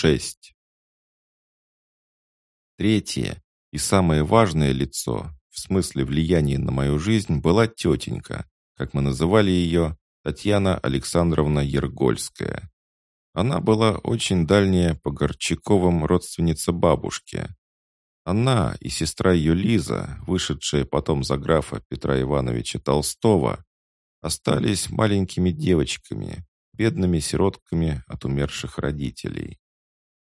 6. Третье и самое важное лицо, в смысле влияния на мою жизнь, была тетенька, как мы называли ее, Татьяна Александровна Ергольская. Она была очень дальняя по Горчаковым родственница бабушки. Она и сестра ее Лиза, вышедшая потом за графа Петра Ивановича Толстого, остались маленькими девочками, бедными сиротками от умерших родителей.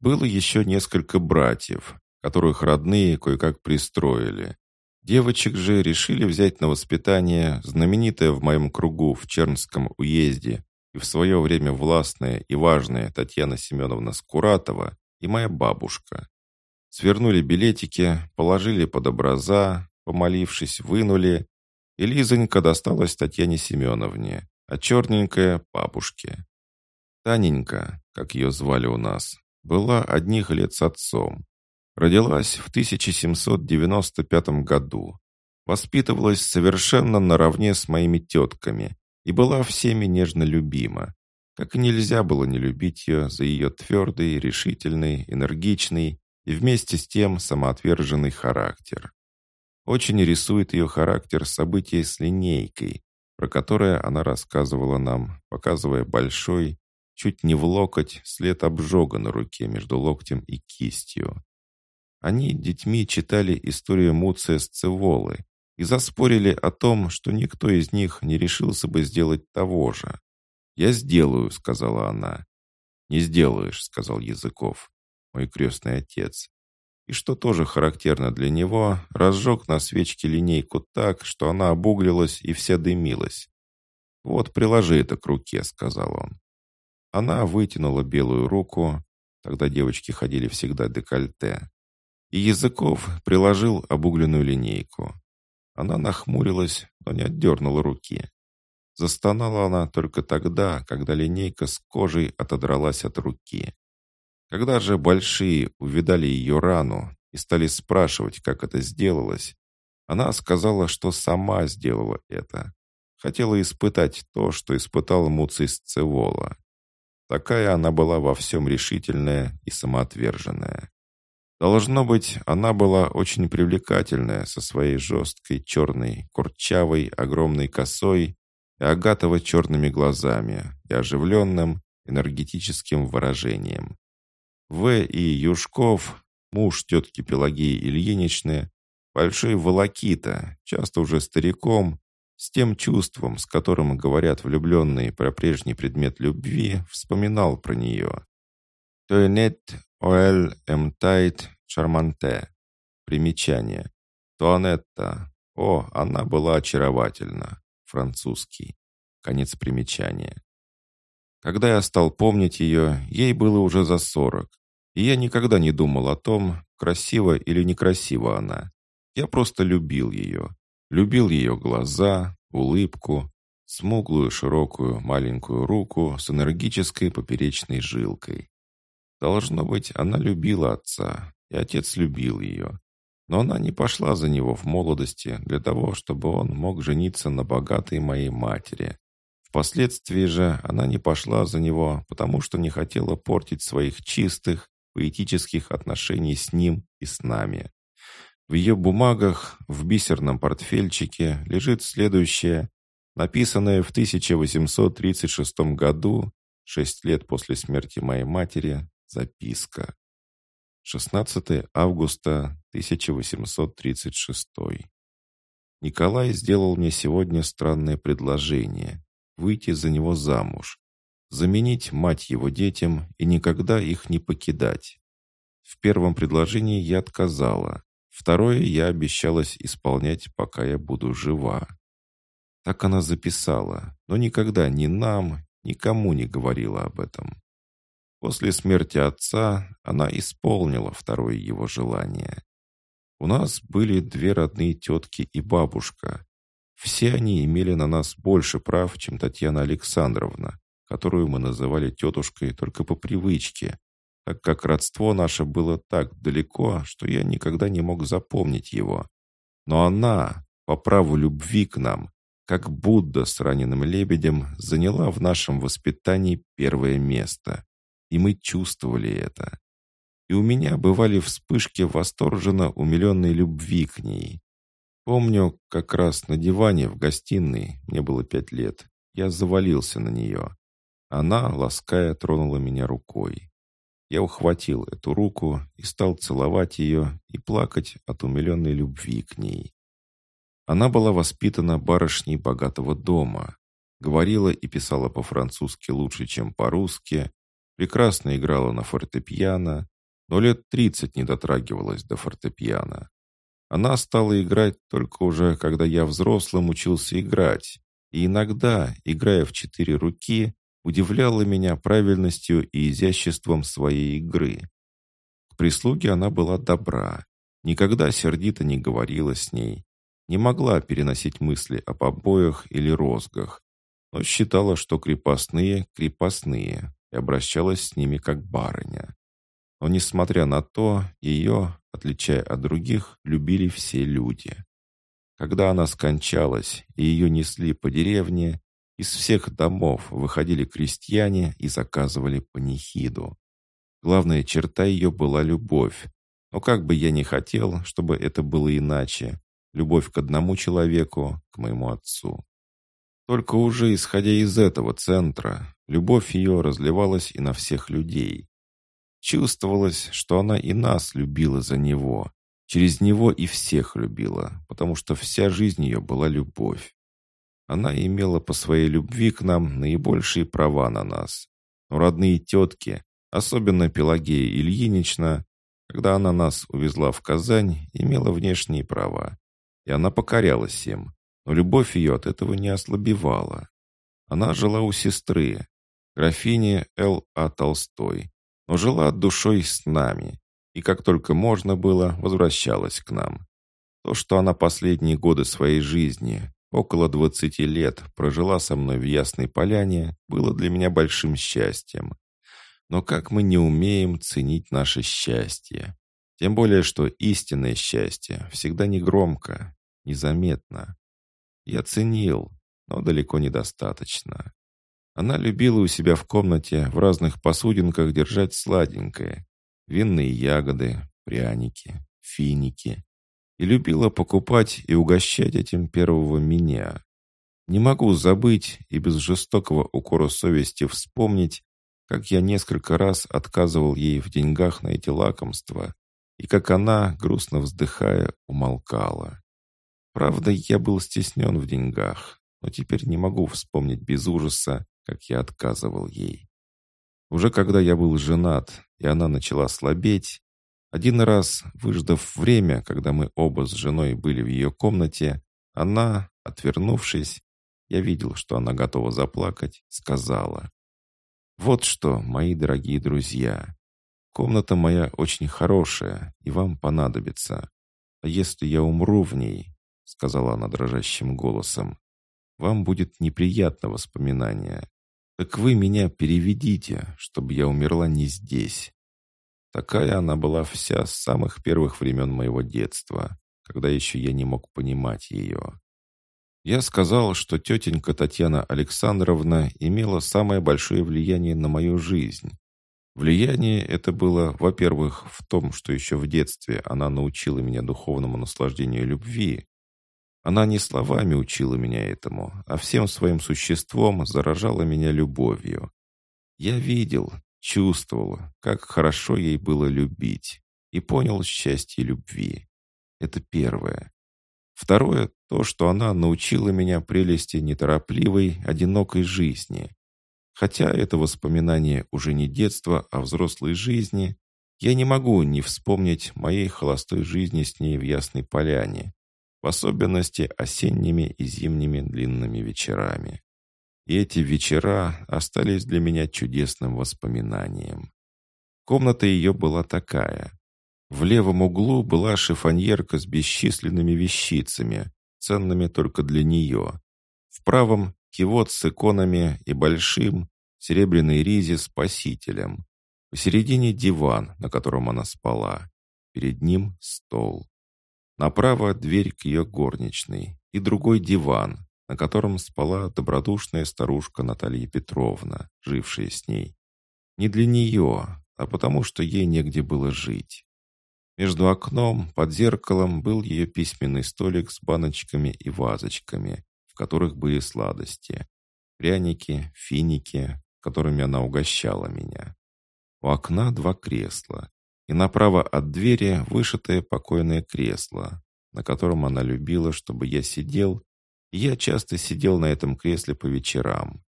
Было еще несколько братьев, которых родные кое-как пристроили. Девочек же решили взять на воспитание знаменитая в моем кругу в Чернском уезде и в свое время властная и важная Татьяна Семеновна Скуратова и моя бабушка. Свернули билетики, положили под образа, помолившись, вынули, и Лизонька досталась Татьяне Семеновне, а черненькая — бабушке. Таненька, как ее звали у нас, была одних лет с отцом. Родилась в 1795 году. Воспитывалась совершенно наравне с моими тетками и была всеми нежно любима. Как и нельзя было не любить ее за ее твердый, решительный, энергичный и вместе с тем самоотверженный характер. Очень рисует ее характер события с линейкой, про которое она рассказывала нам, показывая большой, чуть не в локоть, след обжога на руке между локтем и кистью. Они детьми читали историю Муция Сцеволы и заспорили о том, что никто из них не решился бы сделать того же. «Я сделаю», — сказала она. «Не сделаешь», — сказал Языков, мой крестный отец. И что тоже характерно для него, разжег на свечке линейку так, что она обуглилась и вся дымилась. «Вот, приложи это к руке», — сказал он. Она вытянула белую руку, тогда девочки ходили всегда декольте, и Языков приложил обугленную линейку. Она нахмурилась, но не отдернула руки. Застонала она только тогда, когда линейка с кожей отодралась от руки. Когда же большие увидали ее рану и стали спрашивать, как это сделалось, она сказала, что сама сделала это. Хотела испытать то, что испытал Муций Сцевола. Такая она была во всем решительная и самоотверженная. Должно быть, она была очень привлекательная со своей жесткой, черной, курчавой, огромной косой и агатово-черными глазами и оживленным, энергетическим выражением. В. и Юшков, муж тетки Пелагеи Ильиничны, большой волокита, часто уже стариком, с тем чувством, с которым говорят влюбленные про прежний предмет любви, вспоминал про нее. «Тойнет Оэль Эмтайт Шарманте. Примечание. Туанетта. О, она была очаровательна. Французский. Конец примечания. Когда я стал помнить ее, ей было уже за сорок. И я никогда не думал о том, красива или некрасива она. Я просто любил ее. Любил ее глаза, улыбку, смуглую, широкую, маленькую руку с энергической поперечной жилкой. Должно быть, она любила отца, и отец любил ее. Но она не пошла за него в молодости для того, чтобы он мог жениться на богатой моей матери. Впоследствии же она не пошла за него, потому что не хотела портить своих чистых, поэтических отношений с ним и с нами. В ее бумагах, в бисерном портфельчике, лежит следующее, написанное в 1836 году, шесть лет после смерти моей матери, Записка. 16 августа 1836. Николай сделал мне сегодня странное предложение – выйти за него замуж, заменить мать его детям и никогда их не покидать. В первом предложении я отказала, второе я обещалась исполнять, пока я буду жива. Так она записала, но никогда ни нам, никому не говорила об этом. После смерти отца она исполнила второе его желание. У нас были две родные тетки и бабушка. Все они имели на нас больше прав, чем Татьяна Александровна, которую мы называли тетушкой только по привычке, так как родство наше было так далеко, что я никогда не мог запомнить его. Но она, по праву любви к нам, как Будда с раненым лебедем, заняла в нашем воспитании первое место. и мы чувствовали это. И у меня бывали вспышки восторженно умиленной любви к ней. Помню, как раз на диване в гостиной, мне было пять лет, я завалился на нее. Она, лаская, тронула меня рукой. Я ухватил эту руку и стал целовать ее и плакать от умиленной любви к ней. Она была воспитана барышней богатого дома, говорила и писала по-французски лучше, чем по-русски, прекрасно играла на фортепиано, но лет тридцать не дотрагивалась до фортепиано. Она стала играть только уже, когда я взрослым учился играть, и иногда, играя в четыре руки, удивляла меня правильностью и изяществом своей игры. К прислуге она была добра, никогда сердито не говорила с ней, не могла переносить мысли о побоях или розгах, но считала, что крепостные — крепостные, и обращалась с ними как барыня. Но, несмотря на то, ее, отличая от других, любили все люди. Когда она скончалась и ее несли по деревне, из всех домов выходили крестьяне и заказывали панихиду. Главная черта ее была любовь. Но как бы я ни хотел, чтобы это было иначе, любовь к одному человеку, к моему отцу. Только уже исходя из этого центра, любовь ее разливалась и на всех людей. Чувствовалось, что она и нас любила за него, через него и всех любила, потому что вся жизнь ее была любовь. Она имела по своей любви к нам наибольшие права на нас. Но родные тетки, особенно Пелагея Ильинична, когда она нас увезла в Казань, имела внешние права. И она покорялась им, но любовь ее от этого не ослабевала. Она жила у сестры, графини Л. А. Толстой, но жила душой с нами, и как только можно было, возвращалась к нам. То, что она последние годы своей жизни, около двадцати лет прожила со мной в Ясной Поляне, было для меня большим счастьем. Но как мы не умеем ценить наше счастье? Тем более, что истинное счастье всегда негромко, незаметно. Я ценил, но далеко недостаточно. Она любила у себя в комнате в разных посудинках держать сладенькое. Винные ягоды, пряники, финики и любила покупать и угощать этим первого меня. Не могу забыть и без жестокого укора совести вспомнить, как я несколько раз отказывал ей в деньгах на эти лакомства, и как она, грустно вздыхая, умолкала. Правда, я был стеснен в деньгах, но теперь не могу вспомнить без ужаса, как я отказывал ей. Уже когда я был женат, и она начала слабеть, один раз, выждав время, когда мы оба с женой были в ее комнате, она, отвернувшись, я видел, что она готова заплакать, сказала. «Вот что, мои дорогие друзья, комната моя очень хорошая, и вам понадобится. А если я умру в ней, — сказала она дрожащим голосом, — вам будет неприятно воспоминание. Так вы меня переведите, чтобы я умерла не здесь, Такая она была вся с самых первых времен моего детства, когда еще я не мог понимать ее. Я сказал, что тетенька Татьяна Александровна имела самое большое влияние на мою жизнь. Влияние это было, во-первых, в том, что еще в детстве она научила меня духовному наслаждению любви. Она не словами учила меня этому, а всем своим существом заражала меня любовью. Я видел, Чувствовал, как хорошо ей было любить, и понял счастье любви. Это первое. Второе — то, что она научила меня прелести неторопливой, одинокой жизни. Хотя это воспоминание уже не детства, а взрослой жизни, я не могу не вспомнить моей холостой жизни с ней в Ясной Поляне, в особенности осенними и зимними длинными вечерами. И эти вечера остались для меня чудесным воспоминанием. Комната ее была такая. В левом углу была шифоньерка с бесчисленными вещицами, ценными только для нее. В правом — кивот с иконами и большим, серебряной ризе спасителем. Посередине диван, на котором она спала. Перед ним стол. Направо дверь к ее горничной и другой диван, на котором спала добродушная старушка Наталья Петровна, жившая с ней. Не для нее, а потому что ей негде было жить. Между окном, под зеркалом, был ее письменный столик с баночками и вазочками, в которых были сладости. Пряники, финики, которыми она угощала меня. У окна два кресла, и направо от двери вышитое покойное кресло, на котором она любила, чтобы я сидел, я часто сидел на этом кресле по вечерам.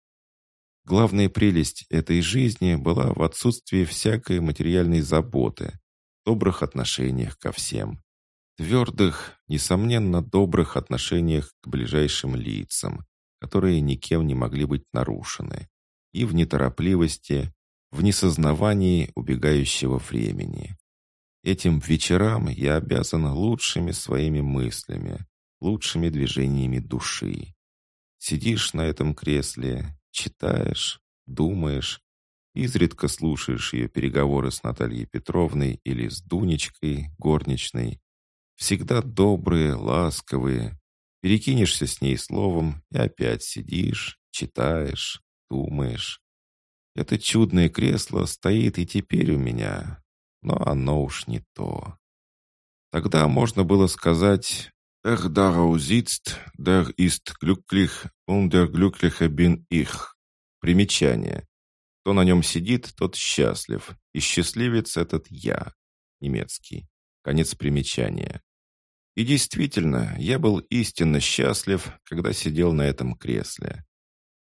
Главная прелесть этой жизни была в отсутствии всякой материальной заботы, добрых отношениях ко всем, твердых, несомненно, добрых отношениях к ближайшим лицам, которые никем не могли быть нарушены, и в неторопливости, в несознавании убегающего времени. Этим вечерам я обязан лучшими своими мыслями, лучшими движениями души. Сидишь на этом кресле, читаешь, думаешь, изредка слушаешь ее переговоры с Натальей Петровной или с Дунечкой, горничной. Всегда добрые, ласковые. Перекинешься с ней словом и опять сидишь, читаешь, думаешь. Это чудное кресло стоит и теперь у меня, но оно уж не то. Тогда можно было сказать «Эх, daraus sitzt, der ist glücklich, und der glückliche bin ich». Примечание. Кто на нем сидит, тот счастлив, и счастливец этот я. Немецкий. Конец примечания. И действительно, я был истинно счастлив, когда сидел на этом кресле.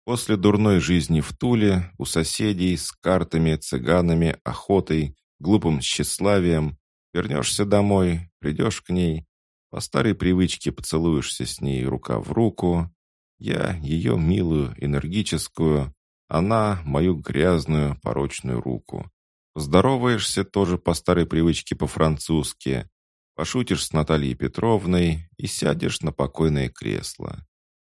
После дурной жизни в Туле, у соседей, с картами, цыганами, охотой, глупым тщеславием, вернешься домой, придешь к ней, по старой привычке поцелуешься с ней рука в руку. Я ее милую, энергическую, она мою грязную, порочную руку. Здороваешься тоже по старой привычке по-французски. Пошутишь с Натальей Петровной и сядешь на покойное кресло.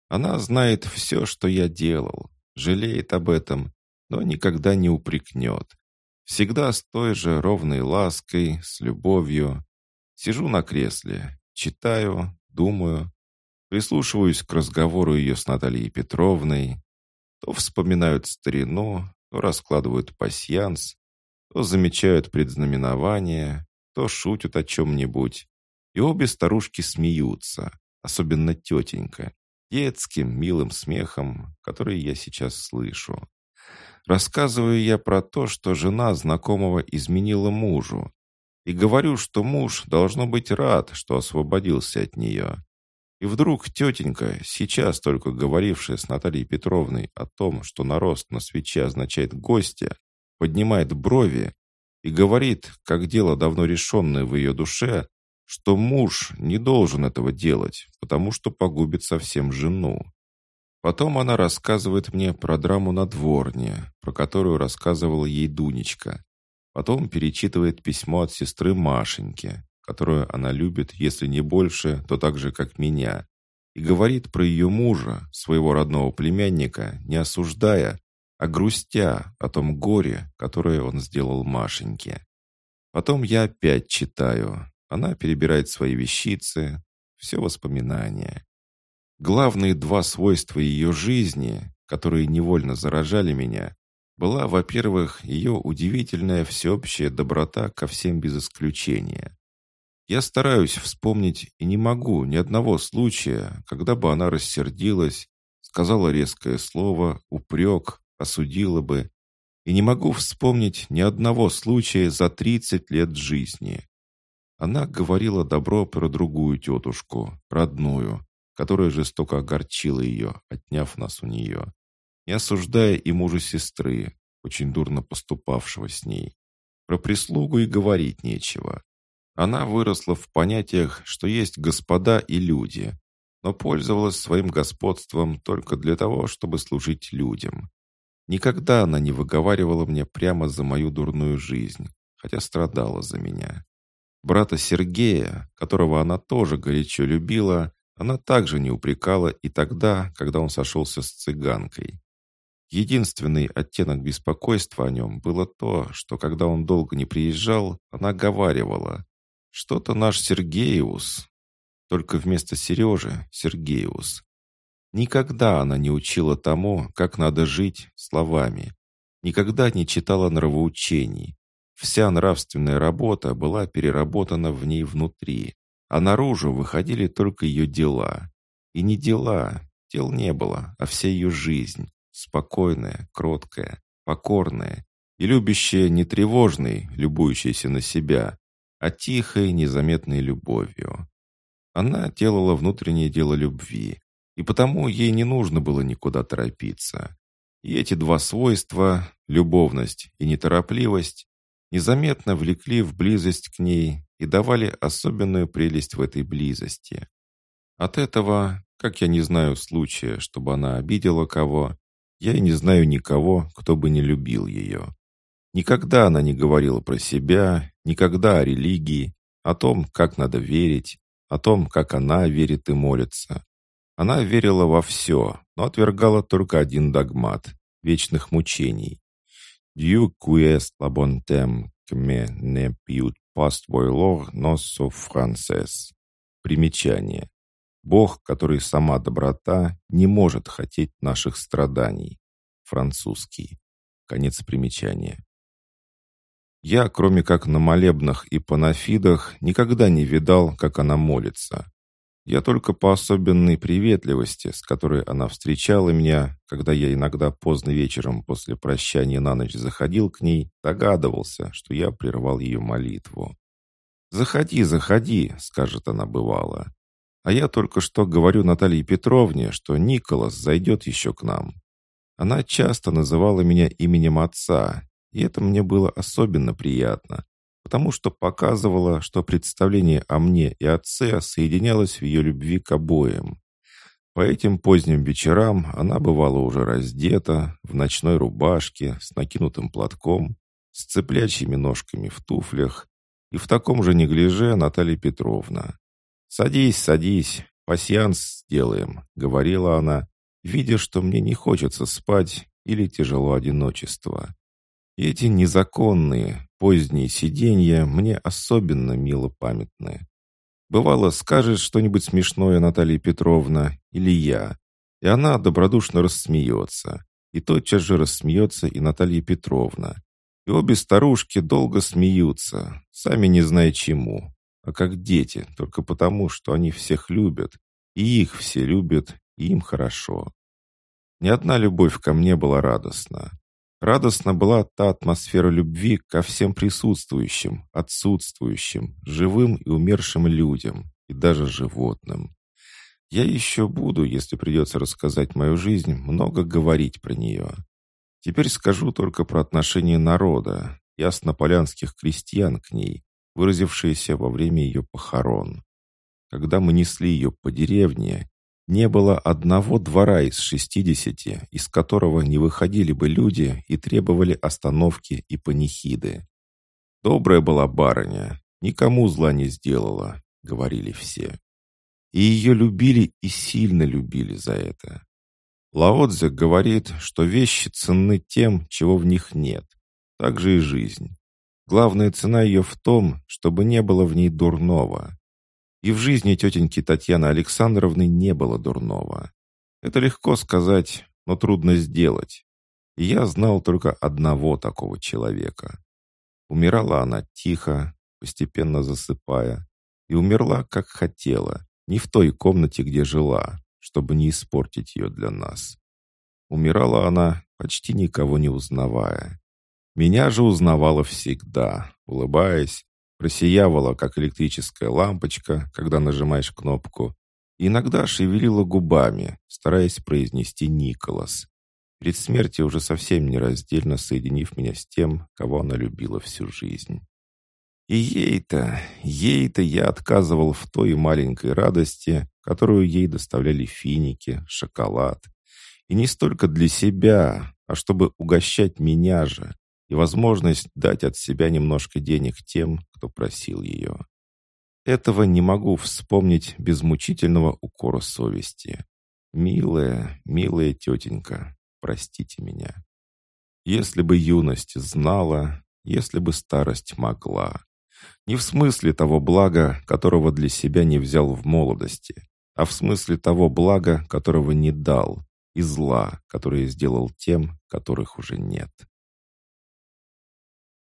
Она знает все, что я делал, жалеет об этом, но никогда не упрекнет. Всегда с той же ровной лаской, с любовью. Сижу на кресле, Читаю, думаю, прислушиваюсь к разговору ее с Натальей Петровной. То вспоминают старину, то раскладывают пасьянс, то замечают предзнаменование, то шутят о чем-нибудь. И обе старушки смеются, особенно тетенька, детским милым смехом, который я сейчас слышу. Рассказываю я про то, что жена знакомого изменила мужу, и говорю, что муж должно быть рад, что освободился от нее. И вдруг тетенька, сейчас только говорившая с Натальей Петровной о том, что нарост на свече означает гостя, поднимает брови и говорит, как дело давно решенное в ее душе, что муж не должен этого делать, потому что погубит совсем жену. Потом она рассказывает мне про драму на дворне, про которую рассказывала ей Дунечка, Потом перечитывает письмо от сестры Машеньки, которую она любит, если не больше, то так же, как меня, и говорит про ее мужа, своего родного племянника, не осуждая, а грустя о том горе, которое он сделал Машеньке. Потом я опять читаю. Она перебирает свои вещицы, все воспоминания. Главные два свойства ее жизни, которые невольно заражали меня, была, во-первых, ее удивительная всеобщая доброта ко всем без исключения. Я стараюсь вспомнить и не могу ни одного случая, когда бы она рассердилась, сказала резкое слово, упрек, осудила бы, и не могу вспомнить ни одного случая за 30 лет жизни. Она говорила добро про другую тетушку, родную, которая жестоко огорчила ее, отняв нас у нее не осуждая и мужа сестры, очень дурно поступавшего с ней. Про прислугу и говорить нечего. Она выросла в понятиях, что есть господа и люди, но пользовалась своим господством только для того, чтобы служить людям. Никогда она не выговаривала мне прямо за мою дурную жизнь, хотя страдала за меня. Брата Сергея, которого она тоже горячо любила, она также не упрекала и тогда, когда он сошелся с цыганкой. Единственный оттенок беспокойства о нем было то, что когда он долго не приезжал, она говаривала «Что-то наш Сергеус». Только вместо Сережи — Сергеус. Никогда она не учила тому, как надо жить словами. никогда не читала нравоучений. Вся нравственная работа была переработана в ней внутри, а наружу выходили только ее дела. И не дела, дел не было, а вся ее жизнь, спокойная, кроткая, покорная и любящая не тревожной, любующаяся на себя, а тихой, незаметной любовью. Она делала внутреннее дело любви, и потому ей не нужно было никуда торопиться. И эти два свойства, любовность и неторопливость, незаметно влекли в близость к ней и давали особенную прелесть в этой близости. От этого, как я не знаю случая, чтобы она обидела кого, я и не знаю никого, кто бы не любил ее. Никогда она не говорила про себя, никогда о религии, о том, как надо верить, о том, как она верит и молится. Она верила во все, но отвергала только один догмат — вечных мучений. «Dieu qui est la bonté que me ne piut souffrances». Примечание. Бог, который сама доброта, не может хотеть наших страданий. Французский. Конец примечания. Я, кроме как на молебнах и панафидах, никогда не видал, как она молится. Я только по особенной приветливости, с которой она встречала меня, когда я иногда поздно вечером после прощания на ночь заходил к ней, догадывался, что я прервал ее молитву. «Заходи, заходи», — скажет она бывало. А я только что говорю Наталье Петровне, что Николас зайдет еще к нам. Она часто называла меня именем отца, и это мне было особенно приятно, потому что показывало, что представление о мне и отце соединялось в ее любви к обоим. По этим поздним вечерам она бывала уже раздета, в ночной рубашке, с накинутым платком, с цыплячьими ножками в туфлях, и в таком же неглиже Наталья Петровна. «Садись, садись, пасьянс сделаем», — говорила она, видя, что мне не хочется спать или тяжело одиночество. Эти незаконные, поздние сиденья мне особенно мило памятны. Бывало, скажет что-нибудь смешное Наталья Петровна или я, и она добродушно рассмеется. И тотчас же рассмеется и Наталья Петровна. И обе старушки долго смеются, сами не зная чему, а как дети, только потому, что они всех любят, и их все любят, и им хорошо. Ни одна любовь ко мне была радостна. Радостна была та атмосфера любви ко всем присутствующим, отсутствующим, живым и умершим людям, и даже животным. Я еще буду, если придется рассказать мою жизнь, много говорить про нее. Теперь скажу только про отношение народа, яснополянских крестьян к ней, выразившиеся во время ее похорон. Когда мы несли ее по деревне, не было одного двора из шестидесяти, из которого не выходили бы люди и требовали остановки и панихиды. «Добрая была барыня, никому зла не сделала», — говорили все. И ее любили и сильно любили за это. Лаодзе говорит, что вещи ценны тем, чего в них нет. Так же и жизнь. Главная цена ее в том, чтобы не было в ней дурного. И в жизни тетеньки Татьяны Александровны не было дурного. Это легко сказать, но трудно сделать. И я знал только одного такого человека. Умирала она тихо, постепенно засыпая, и умерла, как хотела, не в той комнате, где жила, чтобы не испортить ее для нас. Умирала она, почти никого не узнавая. Меня же узнавала всегда, улыбаясь, просиявала, как электрическая лампочка, когда нажимаешь кнопку, иногда шевелила губами, стараясь произнести «Николас», перед смертью уже совсем нераздельно соединив меня с тем, кого она любила всю жизнь. И ей-то, ей-то я отказывал в той маленькой радости, которую ей доставляли финики, шоколад. И не столько для себя, а чтобы угощать меня же, и возможность дать от себя немножко денег тем, кто просил ее. Этого не могу вспомнить без мучительного укора совести. Милая, милая тетенька, простите меня. Если бы юность знала, если бы старость могла. Не в смысле того блага, которого для себя не взял в молодости, а в смысле того блага, которого не дал, и зла, которое сделал тем, которых уже нет.